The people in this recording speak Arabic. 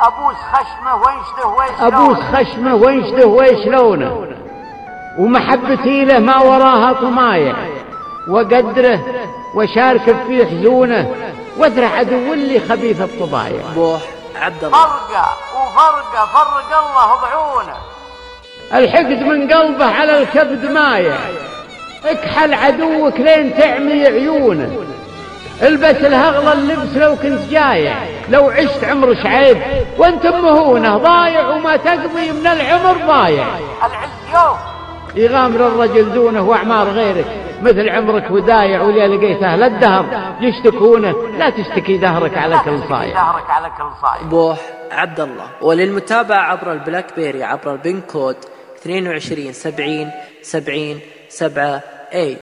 أبوس خشمه وينشده ويشلونه أبوس خشمه وينشده ويشلونه ومحبتي له ما وراها طمايع وقدره وشارك في حزونه. واذرع عدو اللي خبيث الطبايع بوح عبد الله. فرقة وفرقة فرق الله بعونه الحقد من قلبه على الكبد مايع اكحل عدوك لين تعمي عيونه. البس الهغل اللبس لو كنت جايع لو عشت عمر شعيب وانت مهونه ضايع وما تقضي من العمر ضايع. العز يوم يغامر الرجل دونه وأعمار غيرك مثل عمرك ودايع ولي لقيت أهل الدهر. يشتكونه لا تشتكي دهرك على كل صايع. دهرك على كل صايع. بوح عبد الله وللمتابعة عبر البلاك بيري عبر البن كود 22 70 70 7 اي